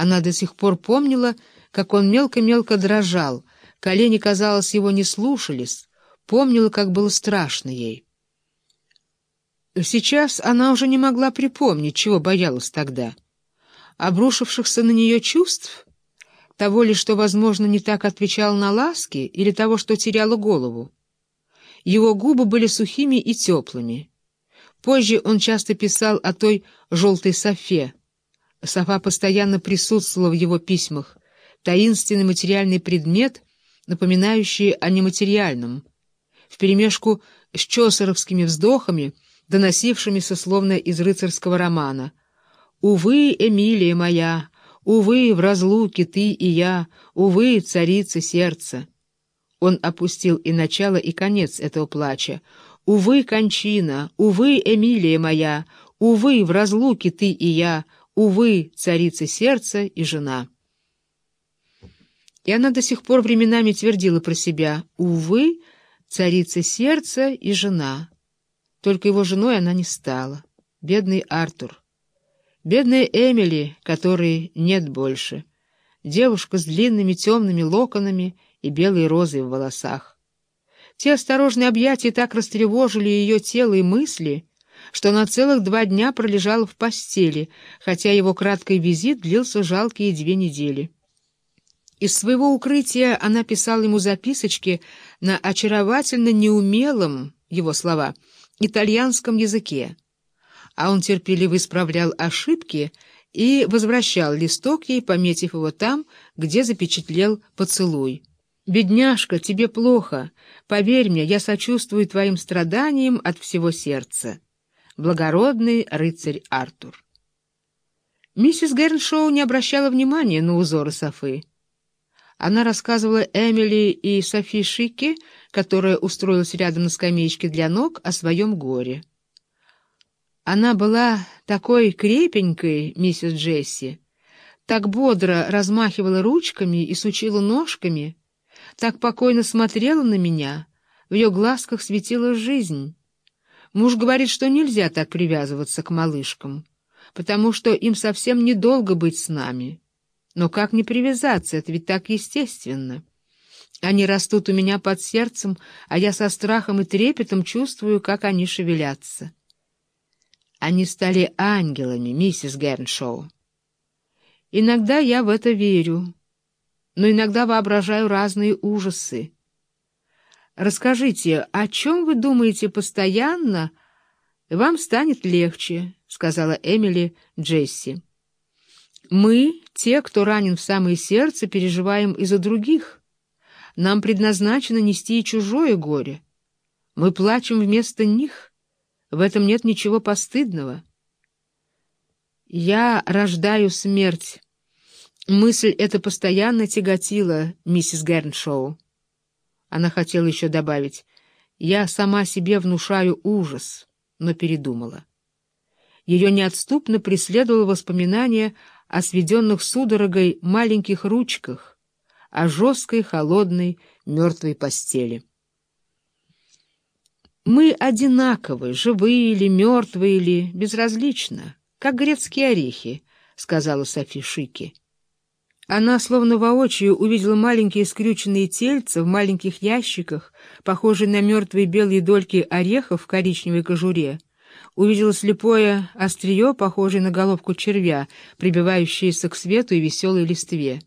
Она до сих пор помнила, как он мелко-мелко дрожал, колени, казалось, его не слушались, помнила, как было страшно ей. Сейчас она уже не могла припомнить, чего боялась тогда. Обрушившихся на нее чувств, того ли, что, возможно, не так отвечал на ласки, или того, что теряла голову. Его губы были сухими и теплыми. Позже он часто писал о той желтой софе. Софа постоянно присутствовала в его письмах, таинственный материальный предмет, напоминающий о нематериальном, вперемешку с чосеровскими вздохами, доносившимися словно из рыцарского романа. «Увы, Эмилия моя, увы, в разлуке ты и я, увы, царица сердца». Он опустил и начало, и конец этого плача. «Увы, кончина, увы, Эмилия моя, увы, в разлуке ты и я, увы, царица сердца и жена». И она до сих пор временами твердила про себя «Увы, царица сердца и жена». Только его женой она не стала. Бедный Артур. Бедная Эмили, которой нет больше. Девушка с длинными темными локонами и белой розой в волосах. Те осторожные объятия так растревожили ее тело и мысли, что она целых два дня пролежала в постели, хотя его краткий визит длился жалкие две недели. Из своего укрытия она писала ему записочки на очаровательно неумелом, его слова, итальянском языке, а он терпеливо исправлял ошибки и возвращал листок ей, пометив его там, где запечатлел поцелуй. «Бедняжка, тебе плохо. Поверь мне, я сочувствую твоим страданиям от всего сердца. Благородный рыцарь Артур». Миссис Герншоу не обращала внимания на узоры Софы. Она рассказывала Эмили и Софи Шике, которая устроилась рядом на скамеечке для ног, о своем горе. Она была такой крепенькой, миссис Джесси, так бодро размахивала ручками и сучила ножками, так покойно смотрела на меня, в ее глазках светила жизнь. Муж говорит, что нельзя так привязываться к малышкам, потому что им совсем недолго быть с нами. Но как не привязаться, это ведь так естественно. Они растут у меня под сердцем, а я со страхом и трепетом чувствую, как они шевелятся. Они стали ангелами, миссис Герншоу. Иногда я в это верю, но иногда воображаю разные ужасы. Расскажите, о чем вы думаете постоянно, вам станет легче, — сказала Эмили Джесси. Мы, те, кто ранен в самое сердце, переживаем из-за других. Нам предназначено нести и чужое горе. Мы плачем вместо них. В этом нет ничего постыдного. Я рождаю смерть. Мысль эта постоянно тяготила миссис Герншоу. Она хотела еще добавить, «Я сама себе внушаю ужас», но передумала. Ее неотступно преследовало воспоминание о сведенных судорогой маленьких ручках, о жесткой, холодной, мертвой постели. Мы одинаковы, живые или мертвые или, безразлично, как грецкие орехи, — сказала Софи Шики. Она словно воочию увидела маленькие скрюченные тельца в маленьких ящиках, похожие на мертвые белые дольки орехов в коричневой кожуре, увидела слепое острие, похожее на головку червя, прибивающееся к свету и веселой листве.